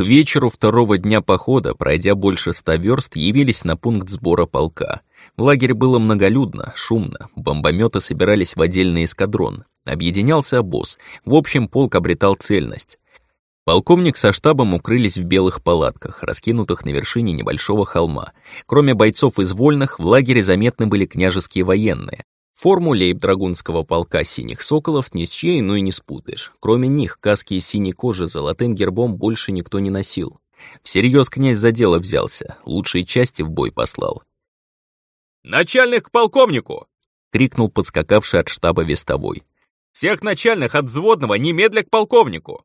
К вечеру второго дня похода, пройдя больше ста верст, явились на пункт сбора полка. В лагере было многолюдно, шумно, бомбометы собирались в отдельный эскадрон. Объединялся обоз, в общем, полк обретал цельность. Полковник со штабом укрылись в белых палатках, раскинутых на вершине небольшого холма. Кроме бойцов из вольных, в лагере заметны были княжеские военные. Форму лейб-драгунского полка «Синих соколов» ни с чьей иной не спутаешь. Кроме них, каски из синей кожи с золотым гербом больше никто не носил. Всерьез князь за дело взялся, лучшие части в бой послал. «Начальник к полковнику!» — крикнул подскакавший от штаба вестовой. «Всех начальных от взводного немедля к полковнику!»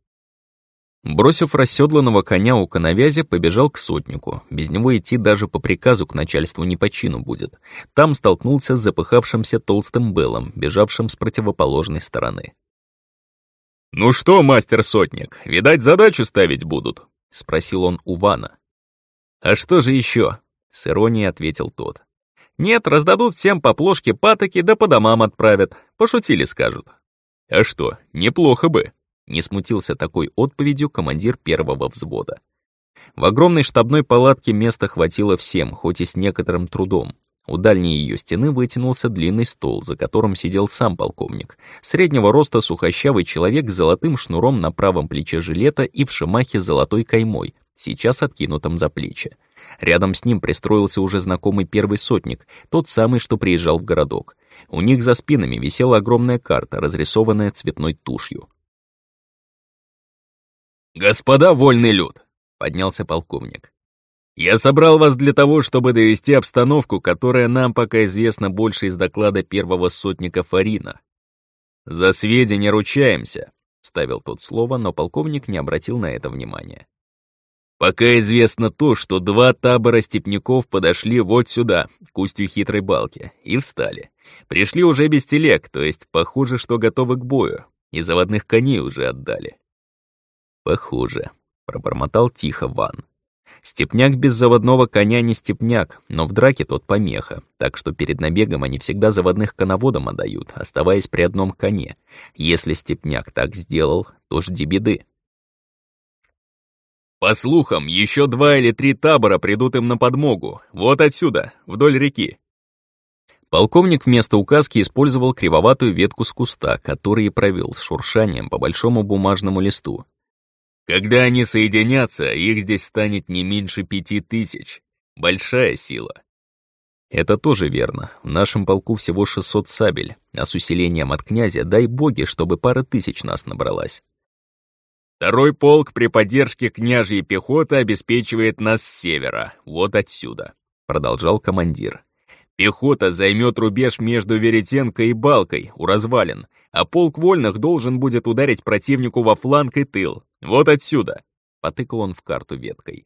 Бросив расседланного коня у коновязи, побежал к сотнику. Без него идти даже по приказу к начальству не по чину будет. Там столкнулся с запыхавшимся толстым Беллом, бежавшим с противоположной стороны. «Ну что, мастер-сотник, видать, задачу ставить будут?» — спросил он у Вана. «А что же еще? с иронией ответил тот. «Нет, раздадут всем по плошке патоки, да по домам отправят. Пошутили, скажут». «А что, неплохо бы», не смутился такой отповедью командир первого взвода. В огромной штабной палатке места хватило всем, хоть и с некоторым трудом. У дальней ее стены вытянулся длинный стол, за которым сидел сам полковник. Среднего роста сухощавый человек с золотым шнуром на правом плече жилета и в шимахе золотой каймой, сейчас откинутым за плечи. Рядом с ним пристроился уже знакомый первый сотник, тот самый, что приезжал в городок. У них за спинами висела огромная карта, разрисованная цветной тушью. «Господа вольный люд!» — поднялся полковник. «Я собрал вас для того, чтобы довести обстановку, которая нам пока известна больше из доклада первого сотника Фарина. За сведения ручаемся», — ставил тот слово, но полковник не обратил на это внимания. «Пока известно то, что два табора степняков подошли вот сюда, к устью хитрой балки, и встали. Пришли уже без телег, то есть похоже, что готовы к бою, и заводных коней уже отдали. «Похоже», — пробормотал тихо Ван. Степняк без заводного коня не степняк, но в драке тот помеха, так что перед набегом они всегда заводных коноводам отдают, оставаясь при одном коне. Если степняк так сделал, то жди беды. По слухам, еще два или три табора придут им на подмогу. Вот отсюда, вдоль реки. Полковник вместо указки использовал кривоватую ветку с куста, который и провел с шуршанием по большому бумажному листу. Когда они соединятся, их здесь станет не меньше пяти тысяч. Большая сила. Это тоже верно. В нашем полку всего 600 сабель, а с усилением от князя дай боги, чтобы пара тысяч нас набралась. Второй полк при поддержке княжьей пехоты обеспечивает нас с севера, вот отсюда, продолжал командир. Пехота займет рубеж между Веретенко и Балкой у развалин, а полк вольных должен будет ударить противнику во фланг и тыл. Вот отсюда. Потыкал он в карту веткой.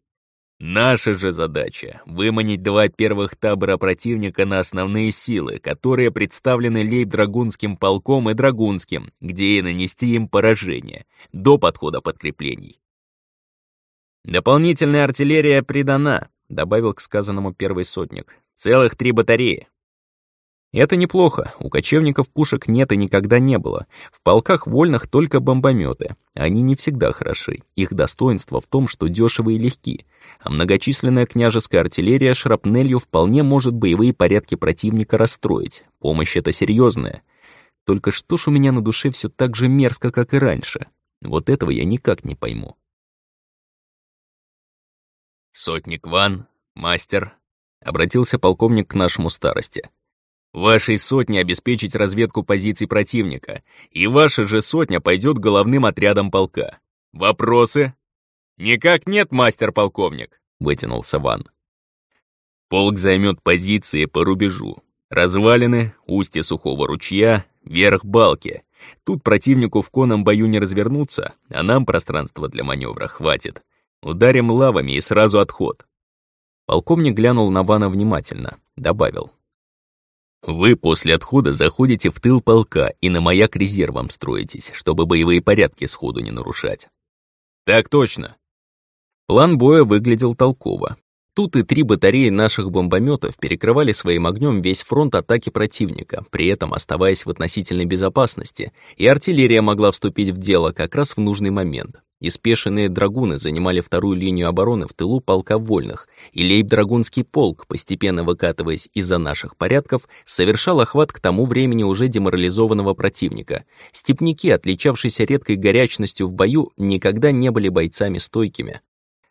Наша же задача — выманить два первых табора противника на основные силы, которые представлены лейб-драгунским полком и драгунским, где и нанести им поражение, до подхода подкреплений. «Дополнительная артиллерия придана», — добавил к сказанному первый сотник. Целых три батареи. Это неплохо, у кочевников пушек нет и никогда не было. В полках вольных только бомбометы. Они не всегда хороши. Их достоинство в том, что дешевы и легки. А многочисленная княжеская артиллерия шрапнелью вполне может боевые порядки противника расстроить. Помощь это серьезная. Только что ж у меня на душе все так же мерзко, как и раньше. Вот этого я никак не пойму. Сотник Ван, мастер, Обратился полковник к нашему старости. Вашей сотне обеспечить разведку позиций противника, и ваша же сотня пойдет головным отрядом полка. Вопросы? Никак нет, мастер-полковник, вытянулся Ван. Полк займет позиции по рубежу. Развалины, устье сухого ручья, верх балки. Тут противнику в конном бою не развернуться, а нам пространства для маневра хватит. Ударим лавами и сразу отход. Полковник глянул на Вана внимательно, добавил. «Вы после отхода заходите в тыл полка и на маяк резервом строитесь, чтобы боевые порядки сходу не нарушать». «Так точно». План боя выглядел толково. Тут и три батареи наших бомбометов перекрывали своим огнем весь фронт атаки противника, при этом оставаясь в относительной безопасности, и артиллерия могла вступить в дело как раз в нужный момент. И драгуны занимали вторую линию обороны в тылу полка вольных, и лейб-драгунский полк, постепенно выкатываясь из-за наших порядков, совершал охват к тому времени уже деморализованного противника. Степники, отличавшиеся редкой горячностью в бою, никогда не были бойцами стойкими.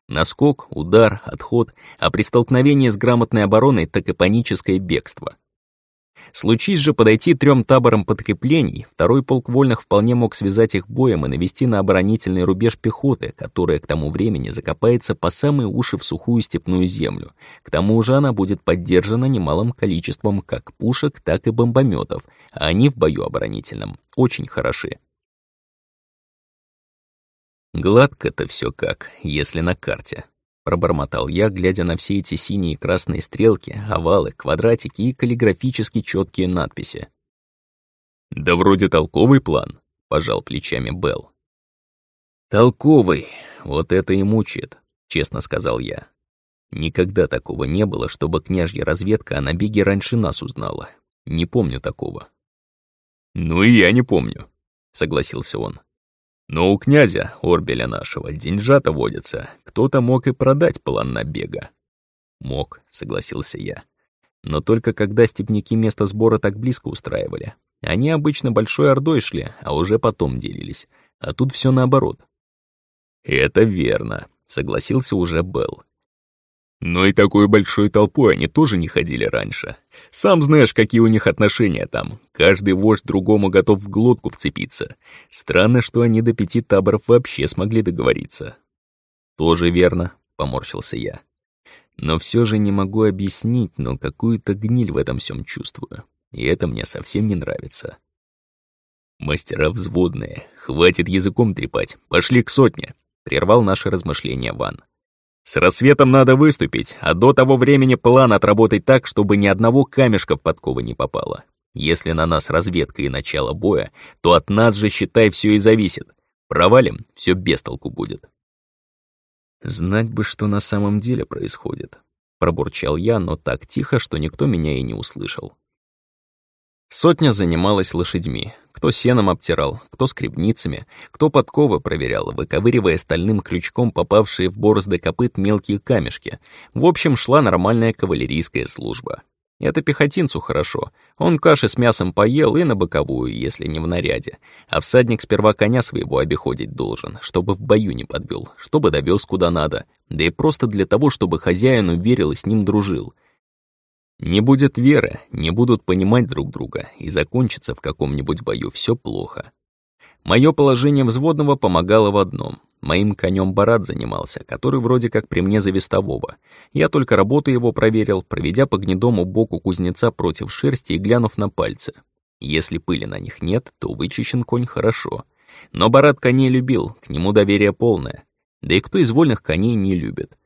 Наскок, удар, отход, а при столкновении с грамотной обороной так и паническое бегство. Случись же подойти трем таборам подкреплений, второй полк вольных вполне мог связать их боем и навести на оборонительный рубеж пехоты, которая к тому времени закопается по самые уши в сухую степную землю. К тому же она будет поддержана немалым количеством как пушек, так и бомбометов, а они в бою оборонительном очень хороши. Гладко-то все как, если на карте. Пробормотал я, глядя на все эти синие и красные стрелки, овалы, квадратики и каллиграфически четкие надписи. «Да вроде толковый план», — пожал плечами Белл. «Толковый, вот это и мучает», — честно сказал я. Никогда такого не было, чтобы княжья разведка о набеге раньше нас узнала. Не помню такого. «Ну и я не помню», — согласился он. Но у князя, Орбеля нашего, деньжата водятся. Кто-то мог и продать план набега. Мог, согласился я. Но только когда степняки место сбора так близко устраивали. Они обычно большой ордой шли, а уже потом делились. А тут все наоборот. «Это верно», — согласился уже Белл. Но и такой большой толпой они тоже не ходили раньше. Сам знаешь, какие у них отношения там. Каждый вождь другому готов в глотку вцепиться. Странно, что они до пяти таборов вообще смогли договориться. Тоже верно, поморщился я. Но все же не могу объяснить, но какую-то гниль в этом всем чувствую. И это мне совсем не нравится. Мастера взводные, хватит языком трепать, пошли к сотне, прервал наше размышление Ван. С рассветом надо выступить, а до того времени план отработать так, чтобы ни одного камешка в подковы не попало. Если на нас разведка и начало боя, то от нас же, считай, все и зависит. Провалим, все без толку будет. Знать бы, что на самом деле происходит. Пробурчал я, но так тихо, что никто меня и не услышал. Сотня занималась лошадьми. Кто сеном обтирал, кто скребницами, кто подковы проверял, выковыривая стальным крючком попавшие в борозды копыт мелкие камешки. В общем, шла нормальная кавалерийская служба. Это пехотинцу хорошо. Он каши с мясом поел и на боковую, если не в наряде. А всадник сперва коня своего обиходить должен, чтобы в бою не подвел, чтобы довез куда надо. Да и просто для того, чтобы хозяину верил и с ним дружил — не будет веры, не будут понимать друг друга, и закончится в каком-нибудь бою все плохо. Мое положение взводного помогало в одном. Моим конем Барат занимался, который вроде как при мне за вестового. Я только работу его проверил, проведя по гнедому боку кузнеца против шерсти и глянув на пальцы. Если пыли на них нет, то вычищен конь хорошо. Но Барат коней любил, к нему доверие полное. Да и кто из вольных коней не любит?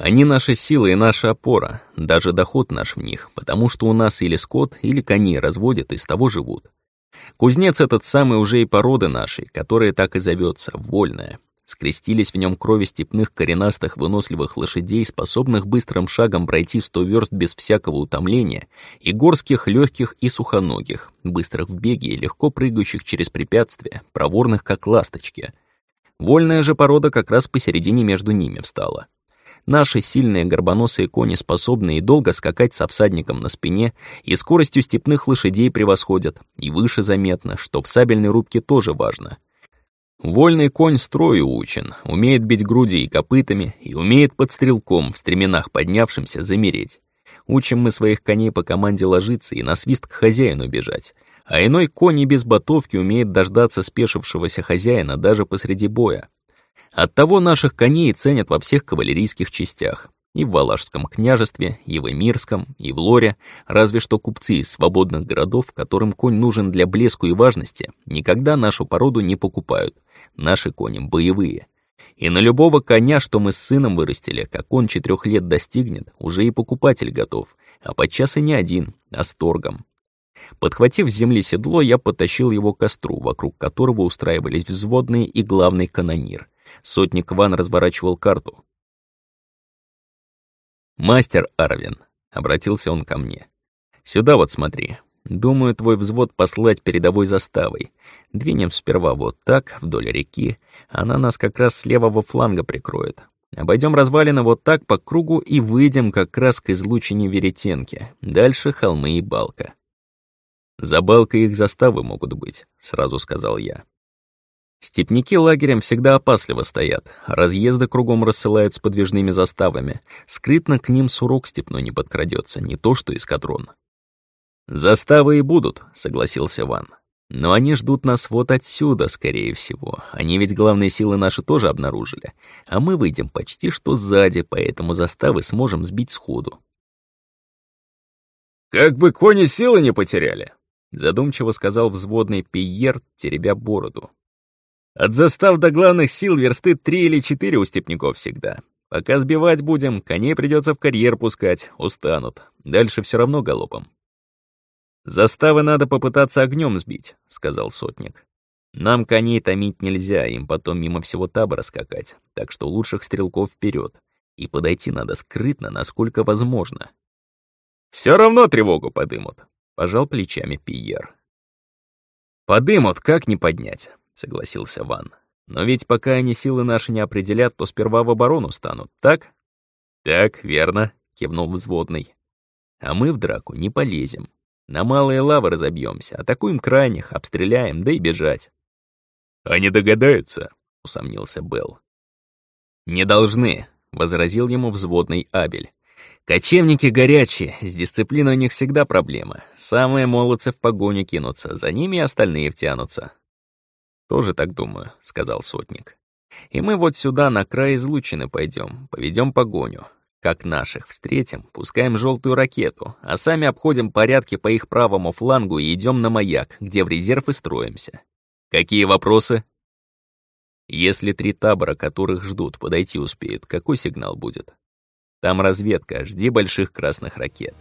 Они наша сила и наша опора, даже доход наш в них, потому что у нас или скот, или коней разводят и с того живут. Кузнец этот самый уже и породы нашей, которая так и зовется, вольная. Скрестились в нем крови степных коренастых выносливых лошадей, способных быстрым шагом пройти сто верст без всякого утомления, и горских, легких и сухоногих, быстрых в беге и легко прыгающих через препятствия, проворных как ласточки. Вольная же порода как раз посередине между ними встала. Наши сильные горбоносые кони способны и долго скакать со всадником на спине, и скоростью степных лошадей превосходят, и выше заметно, что в сабельной рубке тоже важно. Вольный конь строю учен, умеет бить груди и копытами, и умеет под стрелком в стременах поднявшимся замереть. Учим мы своих коней по команде ложиться и на свист к хозяину бежать, а иной конь и без ботовки умеет дождаться спешившегося хозяина даже посреди боя. Оттого наших коней ценят во всех кавалерийских частях. И в Валашском княжестве, и в Эмирском, и в Лоре, разве что купцы из свободных городов, которым конь нужен для блеску и важности, никогда нашу породу не покупают. Наши кони боевые. И на любого коня, что мы с сыном вырастили, как он четырех лет достигнет, уже и покупатель готов, а подчас и не один, а с торгом. Подхватив с земли седло, я потащил его к костру, вокруг которого устраивались взводные и главный канонир. Сотник Ван разворачивал карту. «Мастер Арвин», — обратился он ко мне. «Сюда вот смотри. Думаю, твой взвод послать передовой заставой. Двинем сперва вот так, вдоль реки. Она нас как раз с левого фланга прикроет. Обойдем развалины вот так по кругу и выйдем как раз к излучине Веретенки. Дальше холмы и балка. За балкой их заставы могут быть, сразу сказал я. Степники лагерем всегда опасливо стоят, разъезды кругом рассылают с подвижными заставами. Скрытно к ним сурок степной не подкрадется, не то что эскадрон. «Заставы и будут», — согласился Ван. «Но они ждут нас вот отсюда, скорее всего. Они ведь главные силы наши тоже обнаружили. А мы выйдем почти что сзади, поэтому заставы сможем сбить сходу». «Как бы кони силы не потеряли», — задумчиво сказал взводный Пиер, теребя бороду. От застав до главных сил версты три или четыре у степняков всегда. Пока сбивать будем, коней придется в карьер пускать, устанут. Дальше все равно галопом. «Заставы надо попытаться огнем сбить», — сказал сотник. «Нам коней томить нельзя, им потом мимо всего табора скакать, так что лучших стрелков вперед. И подойти надо скрытно, насколько возможно». Все равно тревогу подымут», — пожал плечами Пиер. «Подымут, как не поднять согласился Ван. «Но ведь пока они силы наши не определят, то сперва в оборону станут, так?» «Так, верно», — кивнул взводный. «А мы в драку не полезем. На малые лавы разобьемся, атакуем крайних, обстреляем, да и бежать». «Они догадаются», — усомнился Белл. «Не должны», — возразил ему взводный Абель. «Кочевники горячие, с дисциплиной у них всегда проблема. Самые молодцы в погоню кинутся, за ними и остальные втянутся. «Тоже так думаю», — сказал сотник. «И мы вот сюда на край излучины пойдем, поведем погоню. Как наших встретим, пускаем желтую ракету, а сами обходим порядки по их правому флангу и идем на маяк, где в резерв и строимся. Какие вопросы?» «Если три табора, которых ждут, подойти успеют, какой сигнал будет?» «Там разведка, жди больших красных ракет».